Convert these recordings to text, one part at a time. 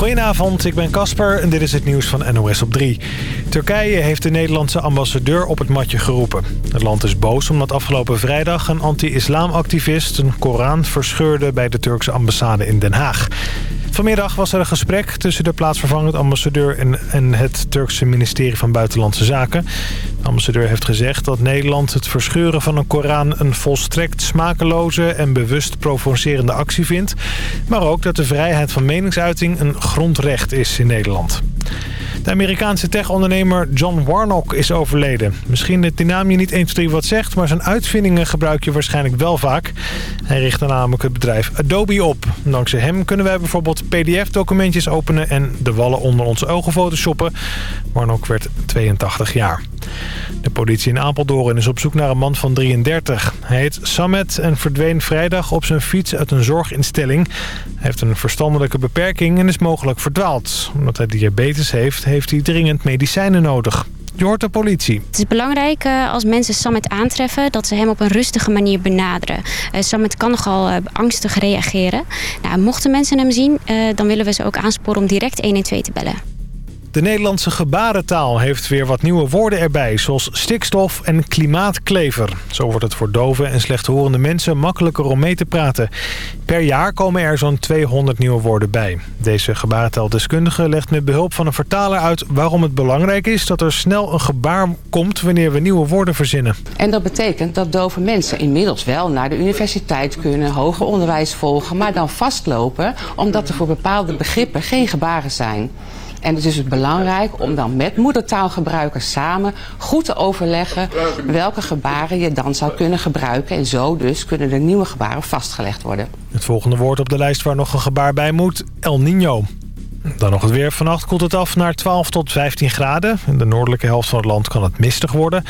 Goedenavond, ik ben Casper en dit is het nieuws van NOS op 3. Turkije heeft de Nederlandse ambassadeur op het matje geroepen. Het land is boos omdat afgelopen vrijdag een anti-islamactivist... een Koran verscheurde bij de Turkse ambassade in Den Haag. Vanmiddag was er een gesprek tussen de plaatsvervangend ambassadeur en, en het Turkse ministerie van Buitenlandse Zaken. De ambassadeur heeft gezegd dat Nederland het verscheuren van een Koran een volstrekt smakeloze en bewust provocerende actie vindt. Maar ook dat de vrijheid van meningsuiting een grondrecht is in Nederland. De Amerikaanse tech-ondernemer John Warnock is overleden. Misschien dat die naam je niet 1, 2, 3 wat zegt... maar zijn uitvindingen gebruik je waarschijnlijk wel vaak. Hij richtte namelijk het bedrijf Adobe op. Dankzij hem kunnen wij bijvoorbeeld pdf-documentjes openen... en de wallen onder onze ogen photoshoppen. Warnock werd 82 jaar. De politie in Apeldoorn is op zoek naar een man van 33. Hij heet Samet en verdween vrijdag op zijn fiets uit een zorginstelling. Hij heeft een verstandelijke beperking en is mogelijk verdwaald. Omdat hij diabetes heeft, heeft hij dringend medicijnen nodig. Je hoort de politie. Het is belangrijk uh, als mensen Samet aantreffen... dat ze hem op een rustige manier benaderen. Uh, Samet kan nogal uh, angstig reageren. Nou, mochten mensen hem zien, dan willen we ze ook aansporen om direct 112 te bellen. De Nederlandse gebarentaal heeft weer wat nieuwe woorden erbij... zoals stikstof en klimaatklever. Zo wordt het voor dove en slechthorende mensen makkelijker om mee te praten. Per jaar komen er zo'n 200 nieuwe woorden bij. Deze gebarentaaldeskundige legt met behulp van een vertaler uit... waarom het belangrijk is dat er snel een gebaar komt... wanneer we nieuwe woorden verzinnen. En dat betekent dat dove mensen inmiddels wel naar de universiteit kunnen... hoger onderwijs volgen, maar dan vastlopen... omdat er voor bepaalde begrippen geen gebaren zijn. En het is dus belangrijk om dan met moedertaalgebruikers samen goed te overleggen welke gebaren je dan zou kunnen gebruiken. En zo dus kunnen de nieuwe gebaren vastgelegd worden. Het volgende woord op de lijst waar nog een gebaar bij moet, El Niño. Dan nog het weer. Vannacht koelt het af naar 12 tot 15 graden. In de noordelijke helft van het land kan het mistig worden.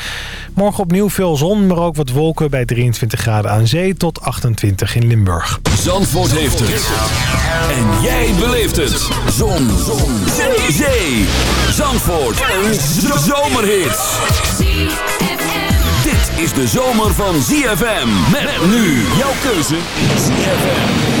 Morgen opnieuw veel zon, maar ook wat wolken bij 23 graden aan zee tot 28 in Limburg. Zandvoort heeft het. En jij beleeft het. Zon. zon. Zee. Zee. Zandvoort. Een zomerhit. Dit is de zomer van ZFM. Met nu jouw keuze ZFM.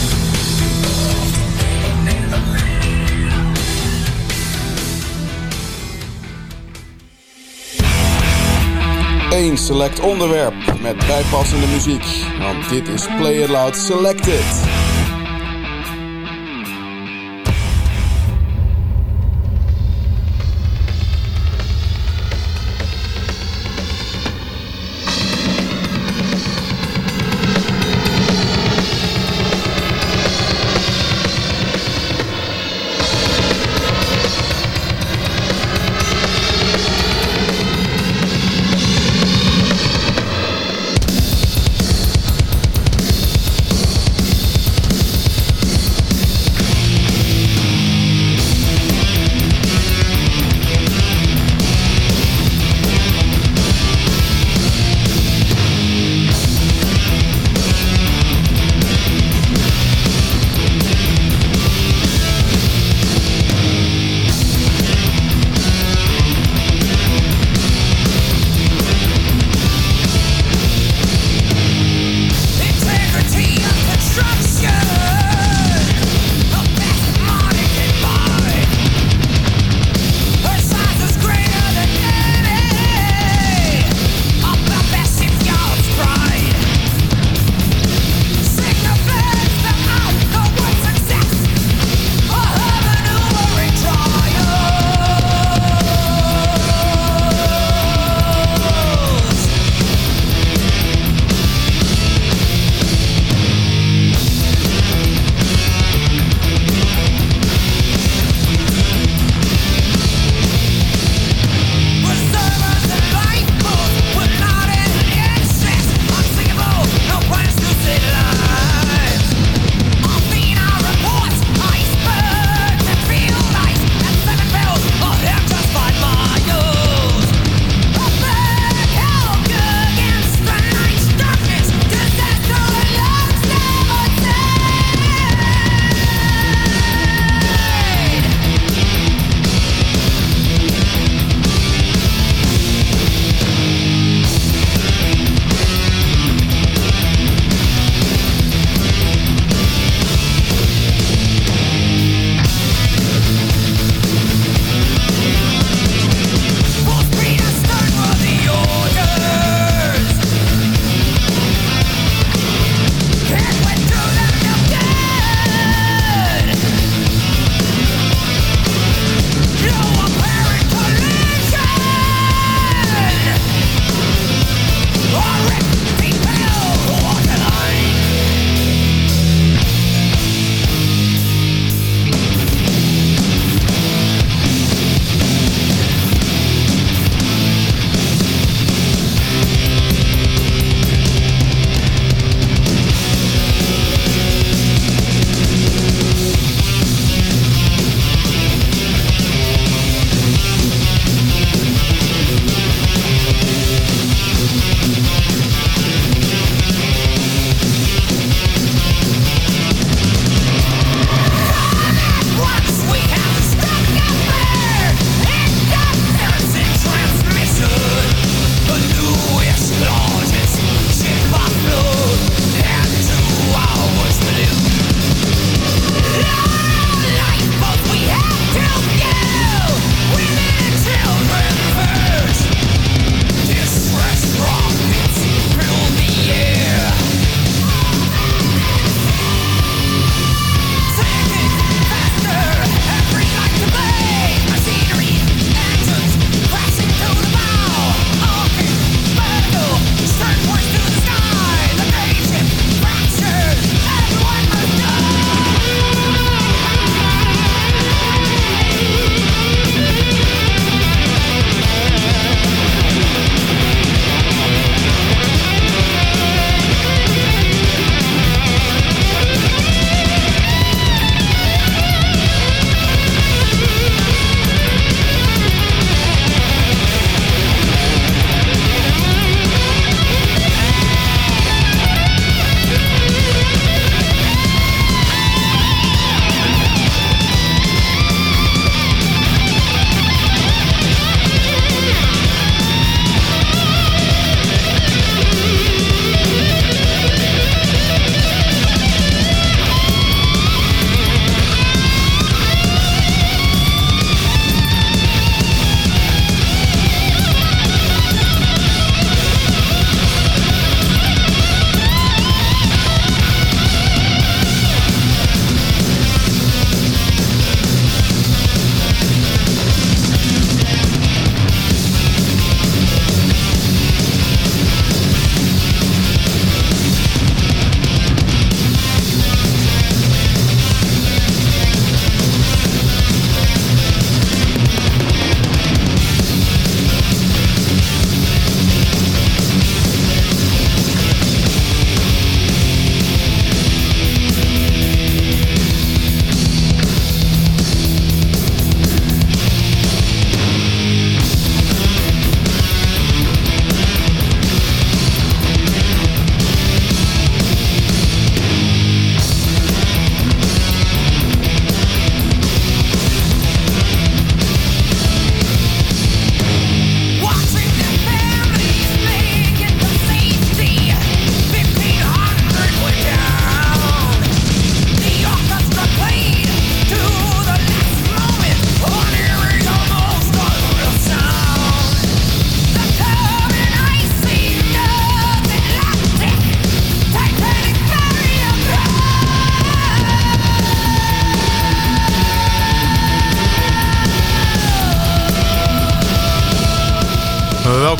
1 select onderwerp met bijpassende muziek. Want dit is Play It Loud Selected.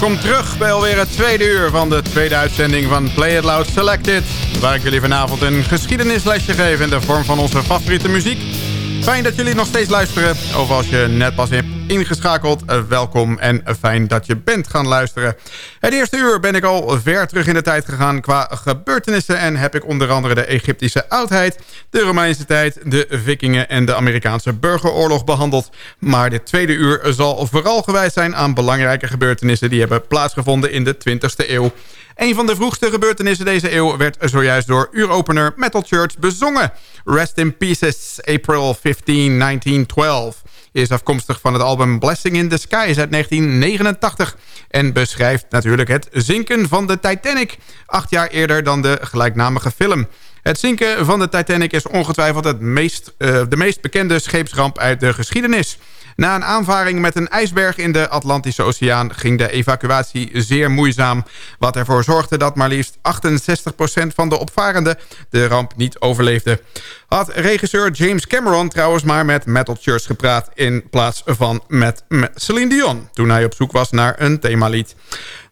Welkom terug bij alweer het tweede uur van de tweede uitzending van Play It Loud Selected. Waar ik jullie vanavond een geschiedenislesje geef in de vorm van onze favoriete muziek. Fijn dat jullie nog steeds luisteren. Of als je net pas hebt ingeschakeld, eh, welkom en fijn dat je bent gaan luisteren. Het eerste uur ben ik al ver terug in de tijd gegaan qua gebeurtenissen... en heb ik onder andere de Egyptische oudheid, de Romeinse tijd... de vikingen en de Amerikaanse burgeroorlog behandeld. Maar dit tweede uur zal vooral gewijd zijn aan belangrijke gebeurtenissen... die hebben plaatsgevonden in de 20e eeuw. Een van de vroegste gebeurtenissen deze eeuw werd zojuist door uuropener Metal Church bezongen. Rest in Pieces, April 15, 1912 is afkomstig van het album Blessing in the Skies uit 1989... en beschrijft natuurlijk het zinken van de Titanic... acht jaar eerder dan de gelijknamige film... Het zinken van de Titanic is ongetwijfeld het meest, uh, de meest bekende scheepsramp uit de geschiedenis. Na een aanvaring met een ijsberg in de Atlantische Oceaan... ging de evacuatie zeer moeizaam... wat ervoor zorgde dat maar liefst 68% van de opvarenden... de ramp niet overleefde. Had regisseur James Cameron trouwens maar met Metal Church gepraat... in plaats van met Celine Dion... toen hij op zoek was naar een themalied.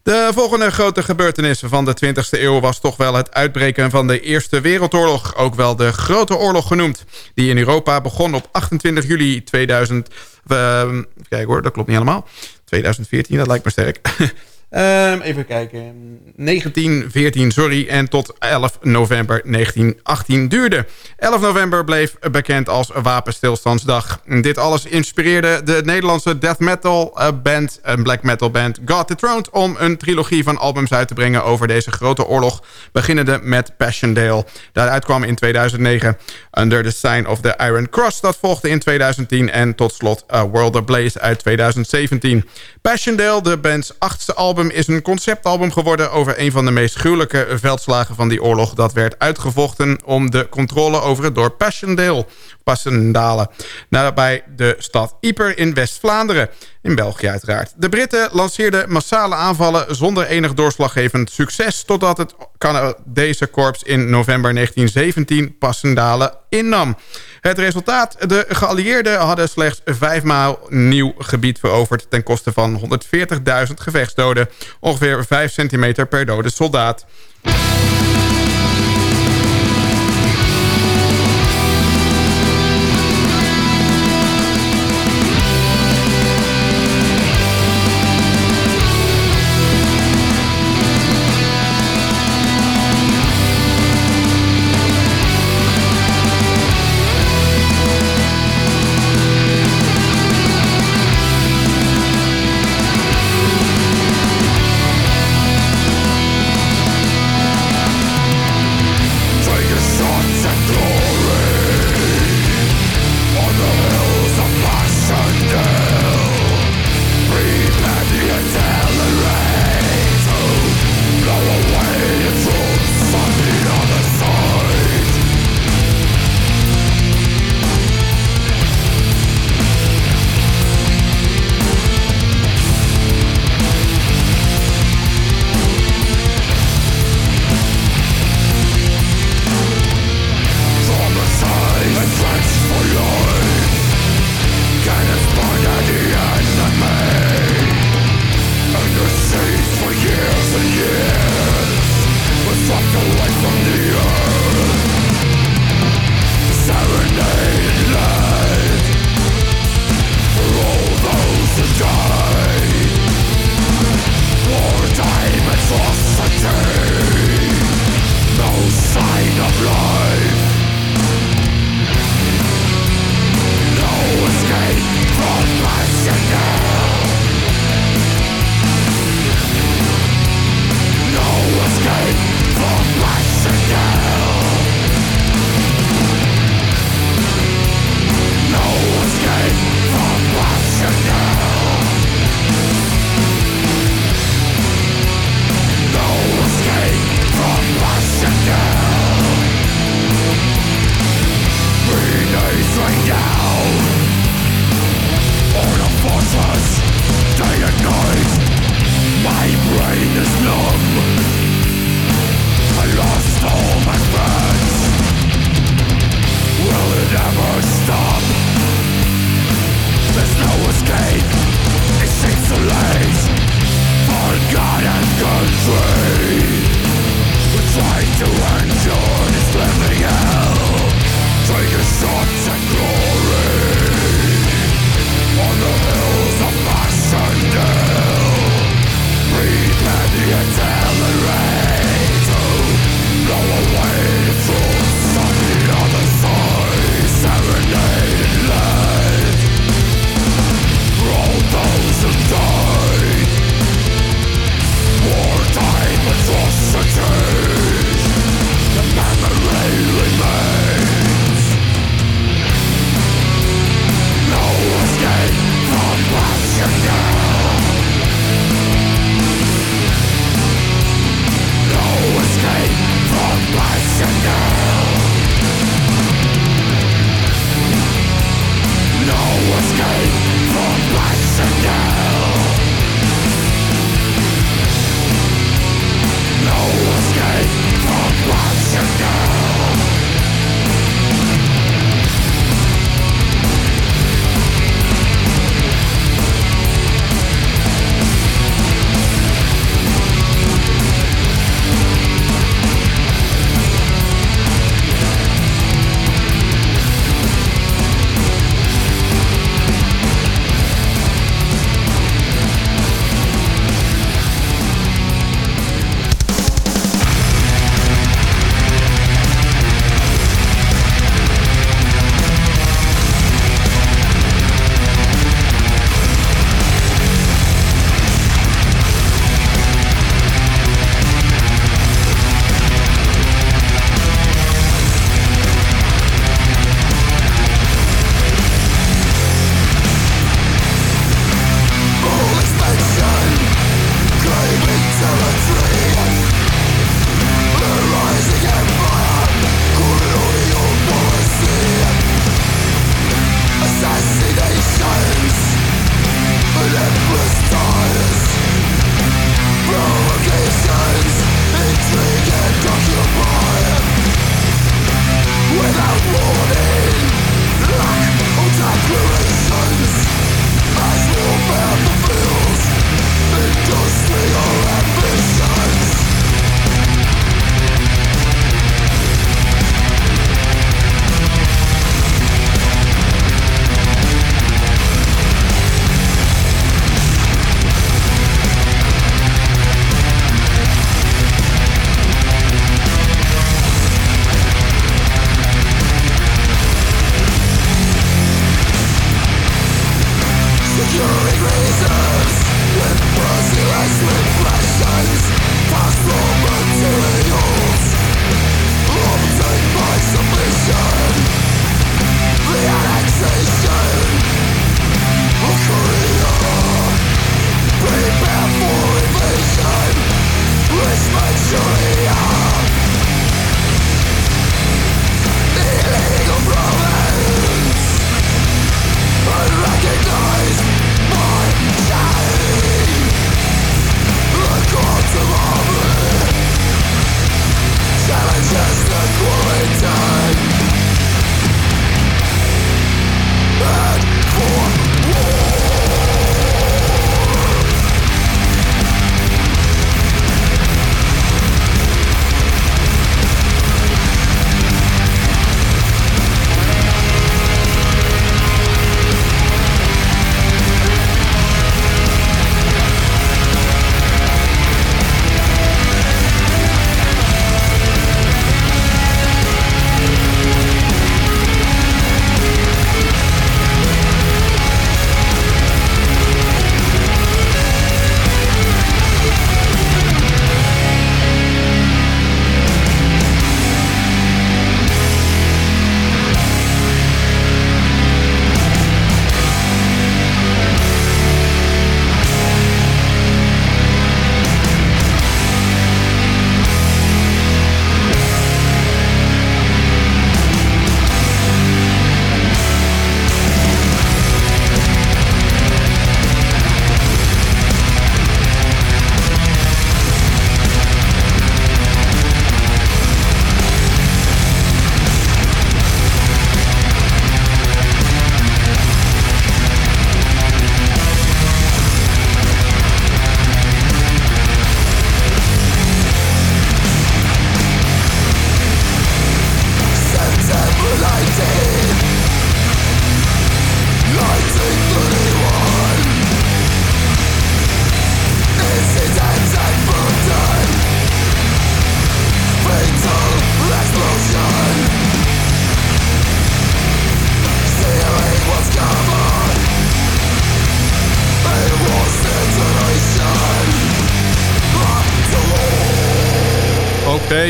De volgende grote gebeurtenis van de 20e eeuw was toch wel het uitbreken van de Eerste Wereldoorlog, ook wel de Grote Oorlog genoemd, die in Europa begon op 28 juli 2000. Uh, kijk hoor, dat klopt niet helemaal. 2014, dat lijkt me sterk. Um, even kijken. 1914, sorry. En tot 11 november 1918 duurde. 11 november bleef bekend als Wapenstilstandsdag. Dit alles inspireerde de Nederlandse death metal eh, band, een black metal band, God the Throne, om een trilogie van albums uit te brengen over deze grote oorlog, beginnende met Passchendaele. Daaruit kwam in 2009 Under the Sign of the Iron Cross, dat volgde in 2010 en tot slot A World of Blaze uit 2017. Passchendaele, de band's achtste album is een conceptalbum geworden over een van de meest gruwelijke veldslagen van die oorlog. Dat werd uitgevochten om de controle over het dorp Passchendaele. Passendalen. Nabij de stad Yper in West-Vlaanderen. In België uiteraard. De Britten lanceerden massale aanvallen zonder enig doorslaggevend succes... totdat het Canadese korps in november 1917 Passendalen innam. Het resultaat, de geallieerden hadden slechts vijfmaal nieuw gebied veroverd... ten koste van 140.000 gevechtsdoden, ongeveer 5 centimeter per dode soldaat.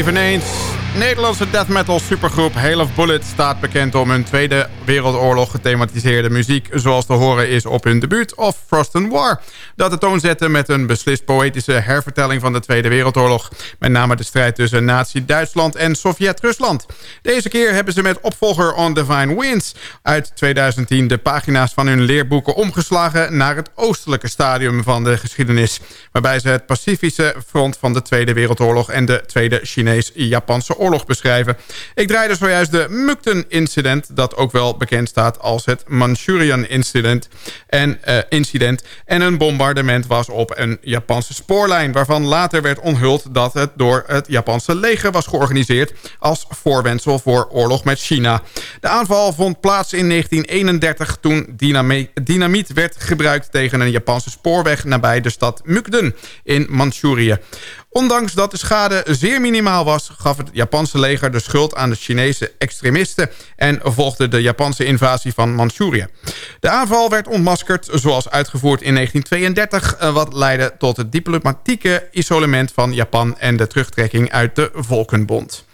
Eveneens. Nederlandse death metal supergroep Hail of Bullet staat bekend om hun Tweede Wereldoorlog gethematiseerde muziek zoals te horen is op hun debuut of Frost and War. Dat de toon zette met een beslist poëtische hervertelling van de Tweede Wereldoorlog. Met name de strijd tussen Nazi-Duitsland en Sovjet-Rusland. Deze keer hebben ze met opvolger On Divine Winds uit 2010 de pagina's van hun leerboeken omgeslagen naar het oostelijke stadium van de geschiedenis. Waarbij ze het Pacifische front van de Tweede Wereldoorlog en de Tweede Chinees-Japanse oorlog beschrijven. Ik draaide zojuist de Mukden-incident, dat ook wel bekend staat als het Manchurian Incident. En, uh, incident, en een bombardement was op een Japanse spoorlijn... waarvan later werd onthuld dat het door het Japanse leger was georganiseerd... als voorwendsel voor oorlog met China. De aanval vond plaats in 1931 toen dynamiet werd gebruikt... tegen een Japanse spoorweg nabij de stad Mukden in Manchurië. Ondanks dat de schade zeer minimaal was... gaf het Japanse leger de schuld aan de Chinese extremisten... en volgde de Japanse invasie van Manchurië. De aanval werd ontmaskerd zoals uitgevoerd in 1932... Eh, wat leidde tot het diplomatieke isolement van Japan... en de terugtrekking uit de Volkenbond.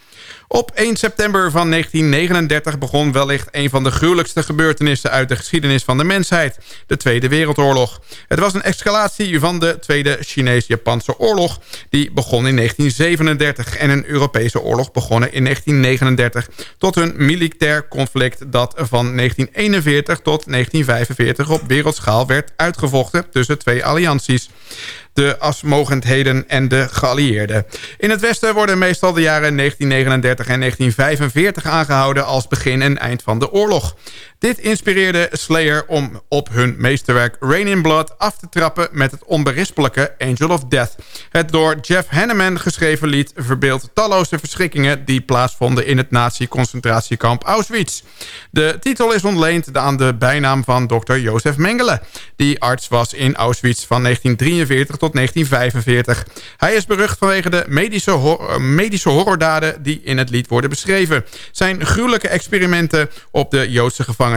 Op 1 september van 1939 begon wellicht een van de gruwelijkste gebeurtenissen uit de geschiedenis van de mensheid, de Tweede Wereldoorlog. Het was een escalatie van de Tweede Chinees-Japanse oorlog, die begon in 1937 en een Europese oorlog begonnen in 1939 tot een militair conflict dat van 1941 tot 1945 op wereldschaal werd uitgevochten tussen twee allianties de asmogendheden en de geallieerden. In het Westen worden meestal de jaren 1939 en 1945 aangehouden als begin en eind van de oorlog. Dit inspireerde Slayer om op hun meesterwerk Rain in Blood af te trappen met het onberispelijke Angel of Death. Het door Jeff Hanneman geschreven lied verbeeldt talloze verschrikkingen die plaatsvonden in het nazi-concentratiekamp Auschwitz. De titel is ontleend aan de bijnaam van dokter Jozef Mengele, die arts was in Auschwitz van 1943 tot 1945. Hij is berucht vanwege de medische, medische horrordaden die in het lied worden beschreven. Zijn gruwelijke experimenten op de Joodse gevangenen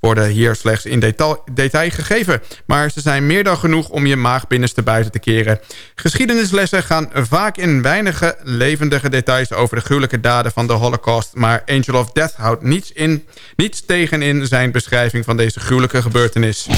worden hier slechts in detail, detail gegeven. Maar ze zijn meer dan genoeg om je maag binnenste buiten te keren. Geschiedenislessen gaan vaak in weinige levendige details... over de gruwelijke daden van de Holocaust. Maar Angel of Death houdt niets, in, niets tegen in zijn beschrijving van deze gruwelijke gebeurtenis.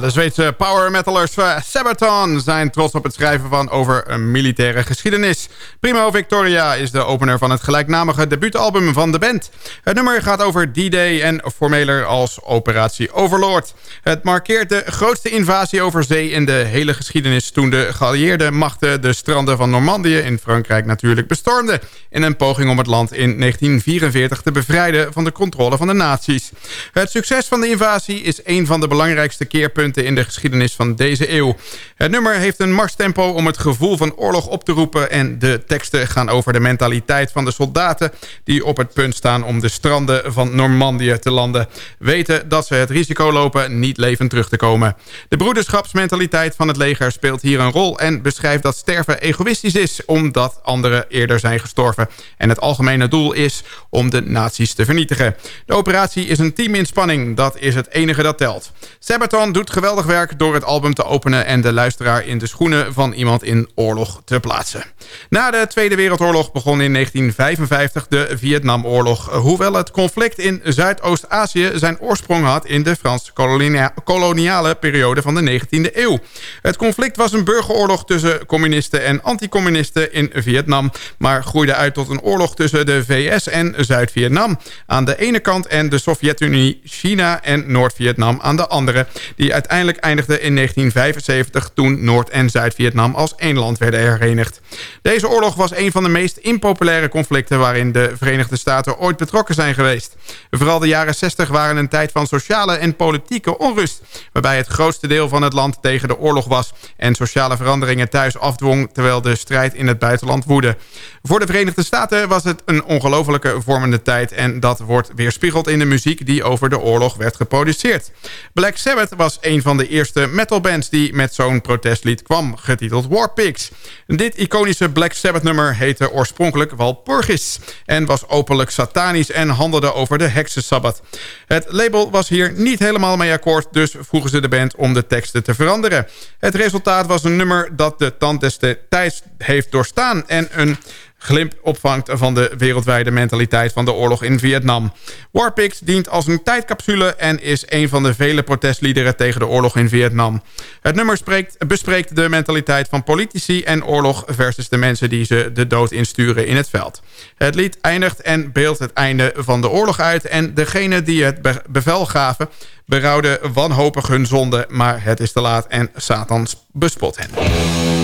De Zweedse power metalers eh, Sabaton zijn trots op het schrijven van over een militaire geschiedenis. Primo Victoria is de opener van het gelijknamige debuutalbum van de band. Het nummer gaat over D-Day en formeler als Operatie Overlord. Het markeert de grootste invasie over zee in de hele geschiedenis... toen de geallieerde machten de stranden van Normandië in Frankrijk natuurlijk bestormden... in een poging om het land in 1944 te bevrijden van de controle van de nazi's. Het succes van de invasie is een van de belangrijkste keerpunten in de geschiedenis van deze eeuw. Het nummer heeft een marstempo om het gevoel van oorlog op te roepen... en de teksten gaan over de mentaliteit van de soldaten... die op het punt staan om de stranden van Normandië te landen. Weten dat ze het risico lopen niet levend terug te komen. De broederschapsmentaliteit van het leger speelt hier een rol... en beschrijft dat sterven egoïstisch is omdat anderen eerder zijn gestorven. En het algemene doel is om de nazi's te vernietigen. De operatie is een teaminspanning, dat is het enige dat telt. Sabaton doet geweldig werk door het album te openen... en de luisteraar in de schoenen van iemand in oorlog te plaatsen. Na de Tweede Wereldoorlog begon in 1955 de Vietnamoorlog. Hoewel het conflict in Zuidoost-Azië zijn oorsprong had... in de Frans-koloniale periode van de 19e eeuw. Het conflict was een burgeroorlog tussen communisten en anticommunisten in Vietnam... maar groeide uit tot een oorlog tussen de VS en Zuid-Vietnam... aan de ene kant en de Sovjet-Unie, China en Noord-Vietnam aan de andere... die uiteindelijk eindigde in 1975 toen Noord- en Zuid-Vietnam als één land werden herenigd. Deze oorlog was een van de meest impopulaire conflicten... waarin de Verenigde Staten ooit betrokken zijn geweest. Vooral de jaren 60 waren een tijd van sociale en politieke onrust... waarbij het grootste deel van het land tegen de oorlog was... en sociale veranderingen thuis afdwong... terwijl de strijd in het buitenland woedde. Voor de Verenigde Staten was het een ongelofelijke vormende tijd... en dat wordt weerspiegeld in de muziek die over de oorlog werd geproduceerd. Black Sabbath was een van de eerste metalbands die met zo'n protestlied kwam... getiteld War Pigs. Dit iconische Black Sabbath nummer heette oorspronkelijk Walpurgis... en was openlijk satanisch en handelde over de heksensabbat. Het label was hier niet helemaal mee akkoord... dus vroegen ze de band om de teksten te veranderen. Het resultaat was een nummer dat de tand des tijds heeft doorstaan... en een glimp opvangt van de wereldwijde mentaliteit van de oorlog in Vietnam. Warpigs dient als een tijdcapsule en is een van de vele protestliederen tegen de oorlog in Vietnam. Het nummer spreekt, bespreekt de mentaliteit van politici en oorlog versus de mensen die ze de dood insturen in het veld. Het lied eindigt en beeldt het einde van de oorlog uit en degene die het bevel gaven berouwden wanhopig hun zonde, maar het is te laat en Satan bespot hen.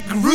Jack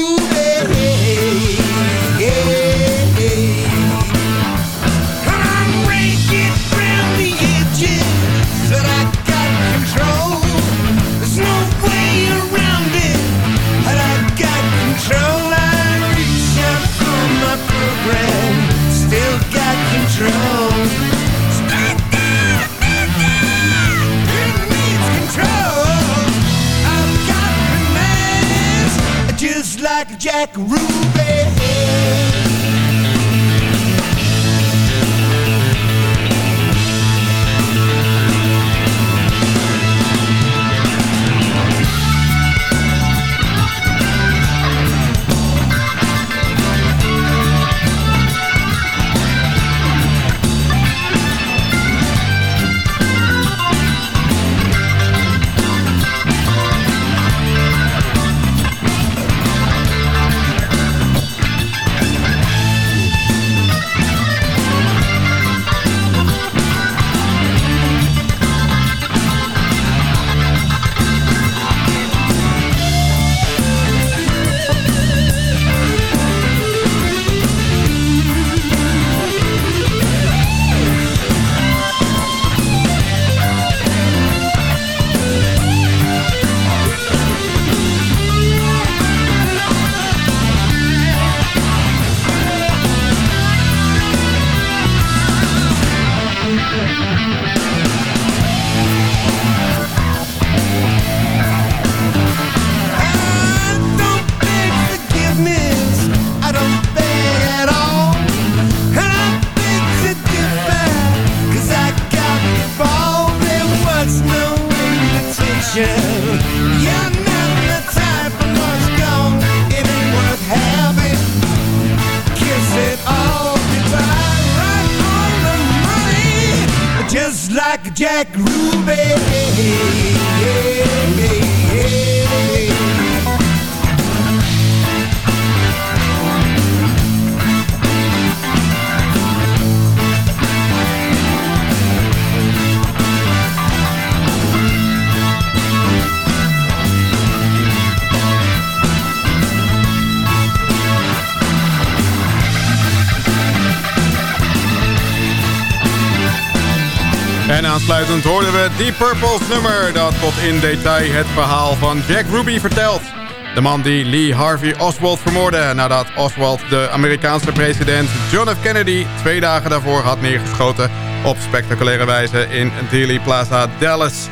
Deep Purple's nummer... dat tot in detail het verhaal van Jack Ruby vertelt. De man die Lee Harvey Oswald vermoordde... nadat Oswald de Amerikaanse president John F. Kennedy... twee dagen daarvoor had neergeschoten op spectaculaire wijze in Dealey Plaza, Dallas...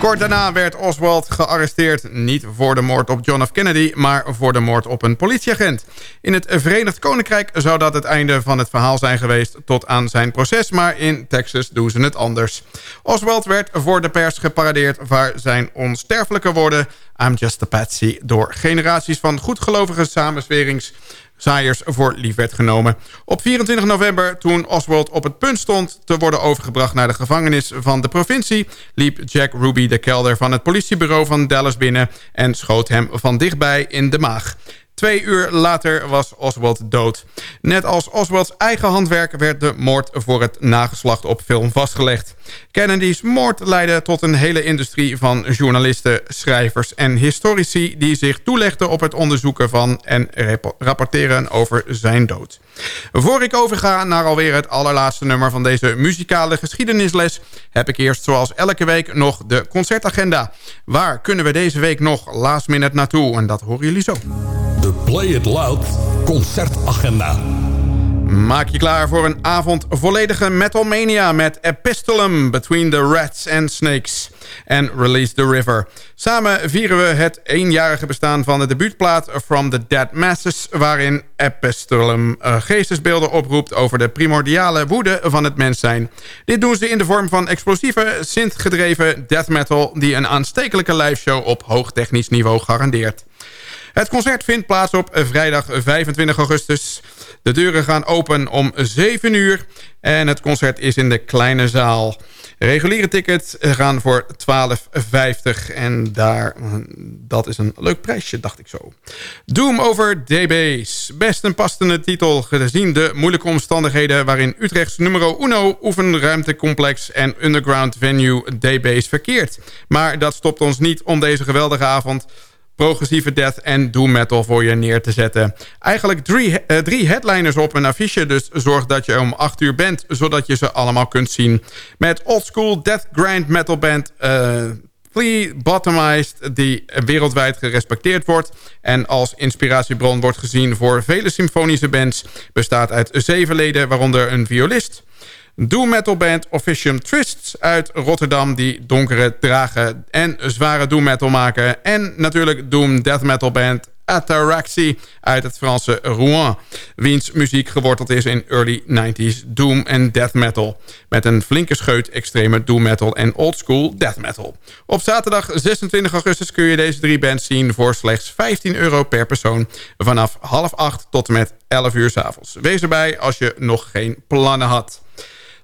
Kort daarna werd Oswald gearresteerd. Niet voor de moord op John F. Kennedy, maar voor de moord op een politieagent. In het Verenigd Koninkrijk zou dat het einde van het verhaal zijn geweest... tot aan zijn proces, maar in Texas doen ze het anders. Oswald werd voor de pers geparadeerd... waar zijn onsterfelijke woorden... I'm just a patsy... door generaties van goedgelovige samenswerings zaaiers voor lief werd genomen. Op 24 november, toen Oswald op het punt stond... te worden overgebracht naar de gevangenis van de provincie... liep Jack Ruby de kelder van het politiebureau van Dallas binnen... en schoot hem van dichtbij in de maag. Twee uur later was Oswald dood. Net als Oswalds eigen handwerk werd de moord voor het nageslacht op film vastgelegd. Kennedy's moord leidde tot een hele industrie van journalisten, schrijvers en historici... die zich toelegden op het onderzoeken van en rapporteren over zijn dood. Voor ik overga naar alweer het allerlaatste nummer van deze muzikale geschiedenisles... heb ik eerst zoals elke week nog de concertagenda. Waar kunnen we deze week nog last minute naartoe? En dat horen jullie zo. De Play It Loud concertagenda. Maak je klaar voor een avond volledige Metalmania met Epistolum Between the Rats and Snakes en Release the River. Samen vieren we het eenjarige bestaan van de debuutplaat From the Dead Masses... waarin Epistolum uh, geestesbeelden oproept over de primordiale woede van het mens zijn. Dit doen ze in de vorm van explosieve, synth-gedreven death metal... die een aanstekelijke liveshow op hoog technisch niveau garandeert. Het concert vindt plaats op vrijdag 25 augustus. De deuren gaan open om 7 uur en het concert is in de kleine zaal. Reguliere tickets gaan voor 12,50 en daar, dat is een leuk prijsje, dacht ik zo. Doom over DB's. Best een passende titel, gezien de moeilijke omstandigheden... waarin Utrechts numero uno oefenruimtecomplex en underground venue DB's verkeert. Maar dat stopt ons niet om deze geweldige avond progressieve death en doom metal voor je neer te zetten. Eigenlijk drie, uh, drie headliners op een affiche, dus zorg dat je om 8 uur bent... zodat je ze allemaal kunt zien. Met oldschool death grind metal band... Uh, Flea Bottomized, die wereldwijd gerespecteerd wordt... en als inspiratiebron wordt gezien voor vele symfonische bands... bestaat uit zeven leden, waaronder een violist doom metal band Officium Twists uit Rotterdam... die donkere, trage en zware doom metal maken. En natuurlijk doom death metal band Ataraxy uit het Franse Rouen... wiens muziek geworteld is in early 90s doom en death metal... met een flinke scheut extreme doom metal en oldschool death metal. Op zaterdag 26 augustus kun je deze drie bands zien... voor slechts 15 euro per persoon vanaf half acht tot en met 11 uur s avonds. Wees erbij als je nog geen plannen had.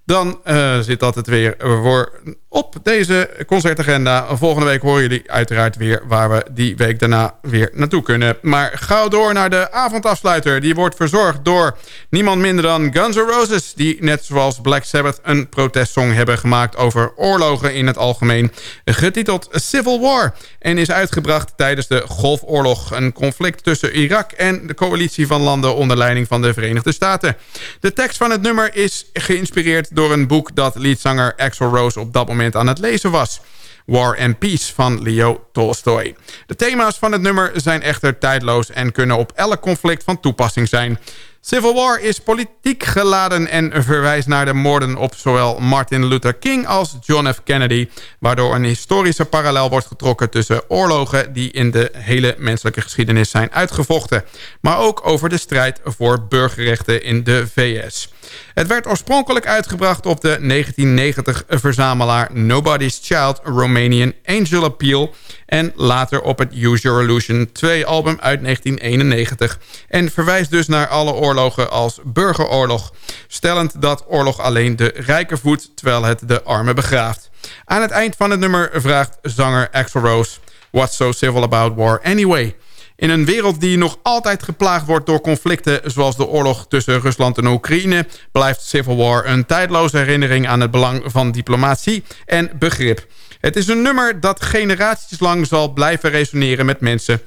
Dan uh, zit dat het weer voor op deze concertagenda. Volgende week horen jullie uiteraard weer waar we die week daarna weer naartoe kunnen. Maar gauw door naar de avondafsluiter. Die wordt verzorgd door niemand minder dan Guns N' Roses... die net zoals Black Sabbath een protestsong hebben gemaakt... over oorlogen in het algemeen, getiteld Civil War... en is uitgebracht tijdens de Golfoorlog... een conflict tussen Irak en de coalitie van landen... onder leiding van de Verenigde Staten. De tekst van het nummer is geïnspireerd door een boek... dat leadzanger Axel Rose op dat moment aan het lezen was. War and Peace van Leo Tolstoy. De thema's van het nummer zijn echter tijdloos... en kunnen op elk conflict van toepassing zijn. Civil War is politiek geladen en verwijst naar de moorden op zowel Martin Luther King als John F. Kennedy... waardoor een historische parallel wordt getrokken tussen oorlogen... die in de hele menselijke geschiedenis zijn uitgevochten... maar ook over de strijd voor burgerrechten in de VS. Het werd oorspronkelijk uitgebracht op de 1990-verzamelaar Nobody's Child Romanian Angel Appeal... en later op het Use Your Illusion 2-album uit 1991... en verwijst dus naar alle oorlogen oorlogen als burgeroorlog. Stellend dat oorlog alleen de rijken voedt, terwijl het de armen begraaft. Aan het eind van het nummer vraagt zanger Axel Rose... What's so civil about war anyway? In een wereld die nog altijd geplaagd wordt door conflicten... zoals de oorlog tussen Rusland en Oekraïne... blijft Civil War een tijdloze herinnering aan het belang van diplomatie en begrip. Het is een nummer dat generaties lang zal blijven resoneren met mensen...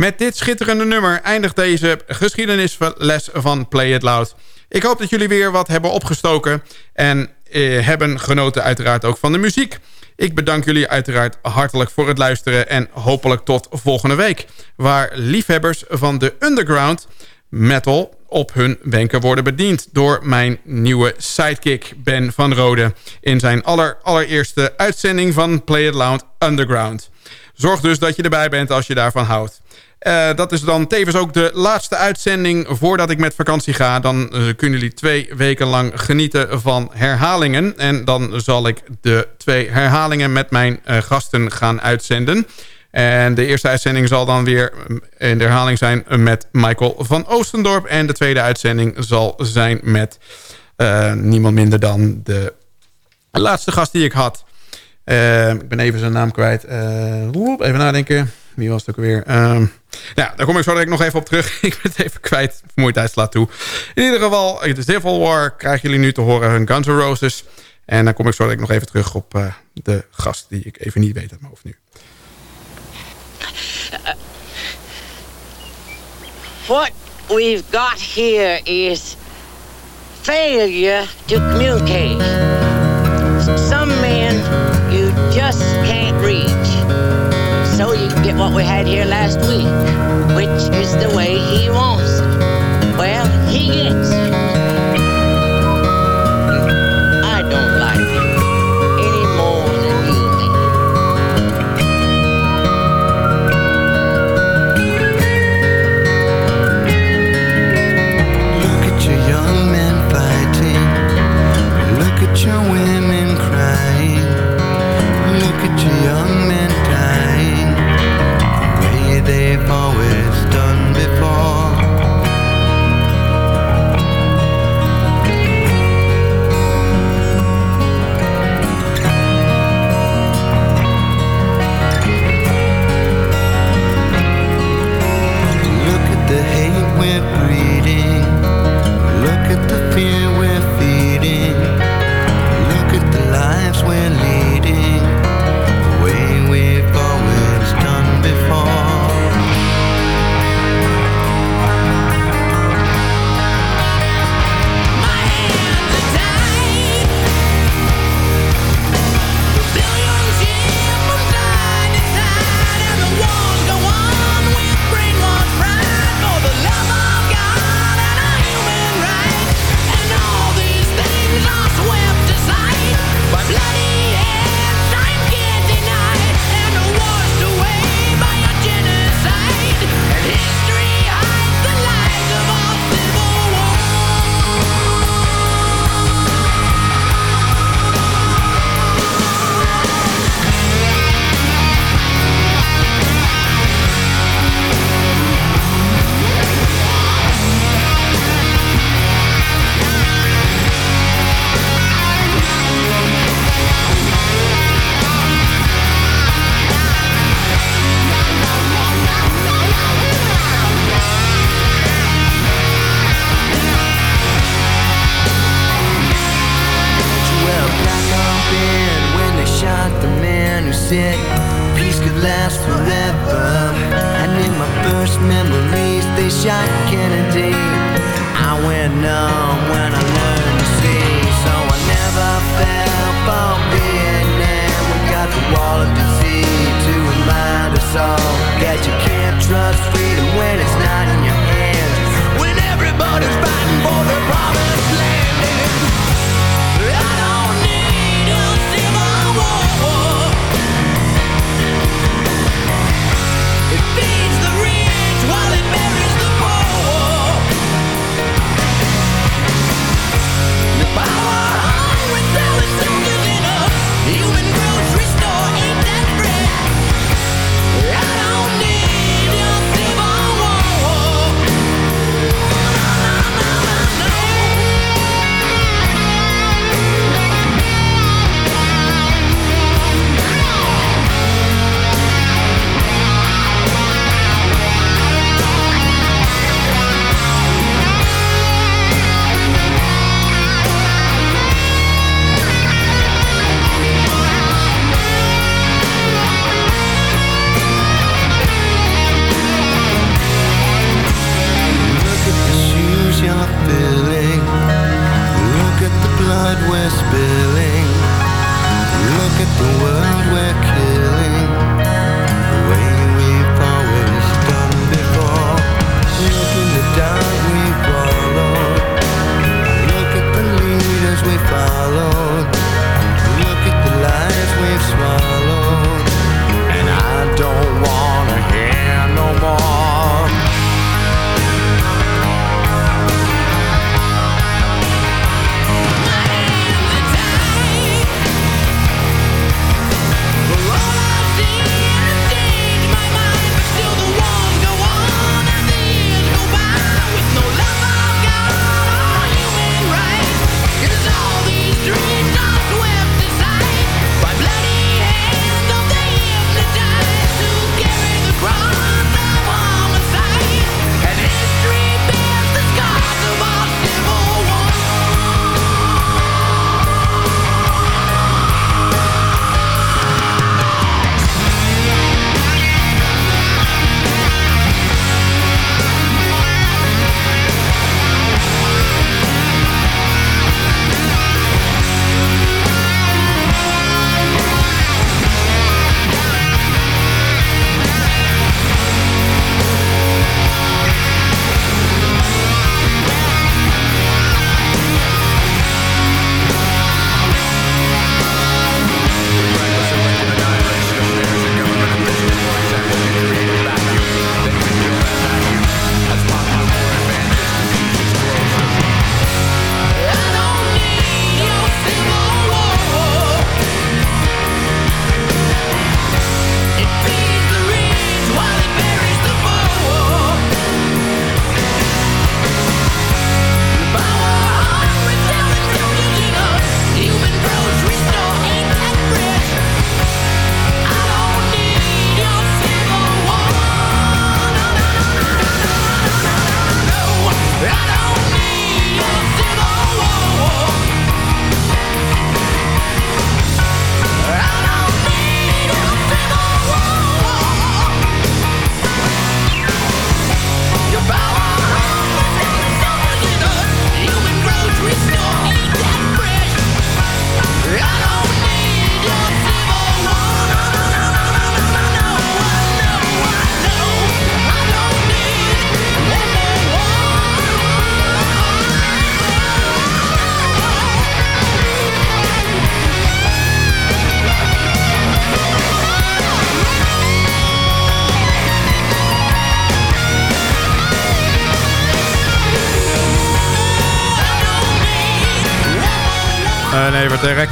Met dit schitterende nummer eindigt deze geschiedenisles van Play It Loud. Ik hoop dat jullie weer wat hebben opgestoken... en eh, hebben genoten uiteraard ook van de muziek. Ik bedank jullie uiteraard hartelijk voor het luisteren... en hopelijk tot volgende week... waar liefhebbers van de underground metal op hun wenken worden bediend... door mijn nieuwe sidekick Ben van Rode... in zijn aller, allereerste uitzending van Play It Loud Underground. Zorg dus dat je erbij bent als je daarvan houdt. Uh, dat is dan tevens ook de laatste uitzending voordat ik met vakantie ga. Dan uh, kunnen jullie twee weken lang genieten van herhalingen. En dan zal ik de twee herhalingen met mijn uh, gasten gaan uitzenden. En de eerste uitzending zal dan weer in de herhaling zijn met Michael van Oostendorp. En de tweede uitzending zal zijn met niemand minder dan de laatste gast die ik had. ik ben even zijn naam kwijt. even nadenken. Wie was het ook weer? Um, nou, daar kom ik zo direct nog even op terug. ik ben het even kwijt. Vermoeidheid slaat toe. In ieder geval, de Civil War krijgen jullie nu te horen hun Guns N' Roses. En dan kom ik zo direct nog even terug op uh, de gast die ik even niet weet uit mijn hoofd nu. What we've got here is failure to communicate. Some men what we had here last week, which is the way he wants it. Well, he gets it.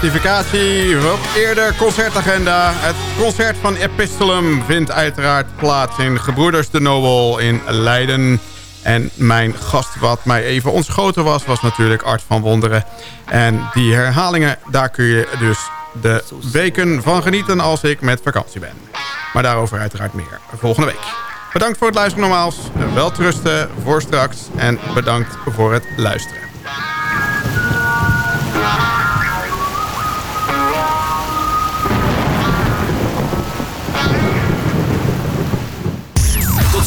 Rectificatie. Op eerder concertagenda. Het concert van Epistolum vindt uiteraard plaats in Gebroeders de Nobel in Leiden. En mijn gast wat mij even ontschoten was, was natuurlijk Art van Wonderen. En die herhalingen, daar kun je dus de weken van genieten als ik met vakantie ben. Maar daarover uiteraard meer volgende week. Bedankt voor het luisteren nogmaals. Wel rusten voor straks. En bedankt voor het luisteren.